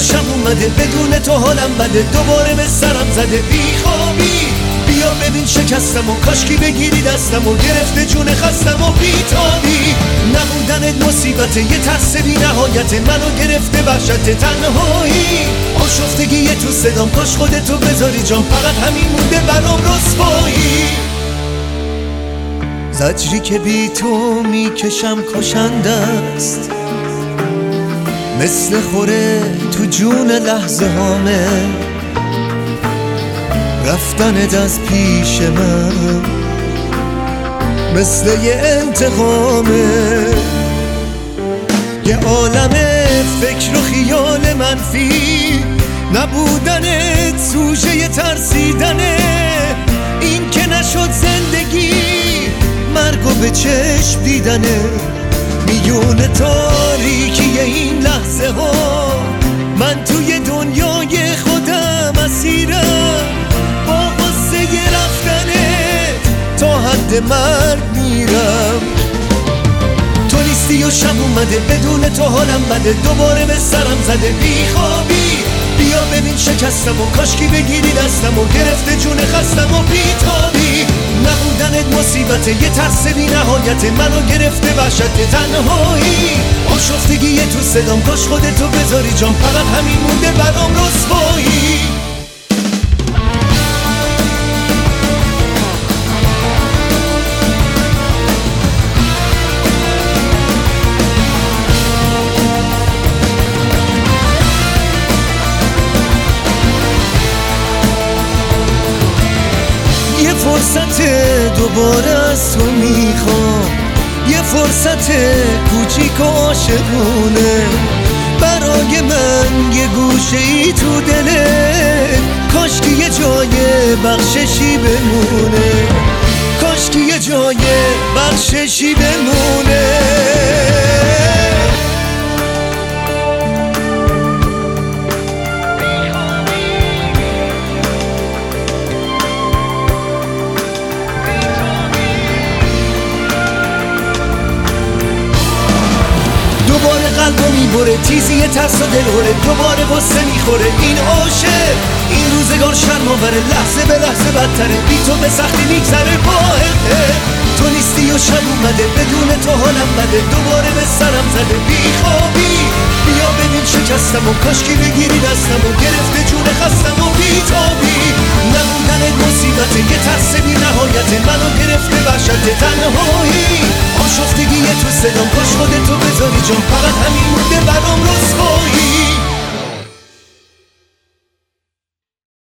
شب اومده بدون تو حالم بده. دوباره به سرم زده. بیخوابی بیا ببین شکستم و کاشکی بگیری دستم و گرفته جون خستم و بیتابی. نبودنت مصیبت یه ترس بی نهایت. منو گرفته وحشت تنهایی. آشفتگی تو صدام. کاش خودتو بذاری جام. فقط همین مونده برام رسوایی. زجری که بی تو می‌کشم کشنده است. مثل خوره تو جون لحظه هامه. رفتنت از پیش من مثل یه انتقامه. یه عالم فکر و خیال منفی نبودنت سوژه ترسیدنه این که نشد زندگی مرگ و به چشم دیدنه میون تاریکی این لحظه ها. من توی دنیای خودم اسیرم. با قصه رفتنه تا حد مرگ میرم. تو نیستی و شب اومده بدون تو حالم بده. دوباره به سرم زده. بیخوابی. بیا ببین شکستم و کاشکی بگیری دستم و گرفته جون خستم مصیبت یه ترس بی نهایت منو گرفته وحشت تنهایی. آشفتگی تو صدام کاش خودتو بذاری جام فقط همین مونده برام رسوایی. فرصت دوباره از تو می‌خوام. یه فرصت کوچیک و عاشقونه. برای من یه گوشه ای تو دله. کاش که یه جای بخششی بمونه. کاش که یه جای بخششی بمونه. می‌بره تیزی ترس و دلهوره دوباره غصه می‌خوره. این عاشق این روزگار شرم آوره لحظه به لحظه بدتره. بی تو به سختی میگذره. واحقه تو نیستی و شب اومده بدون تو حالم بده. دوباره به سرم زده. بیخوابی بیا ببین شکستم و کاشکی بگیری دستم و گرفته جون خستم و بیتابی نموندنت مصیبت یه ترس بی نهایت. منو گرفته وحشت تنهایی. آشفتگی تو صدام جا فقط همین مونده برام رسوایی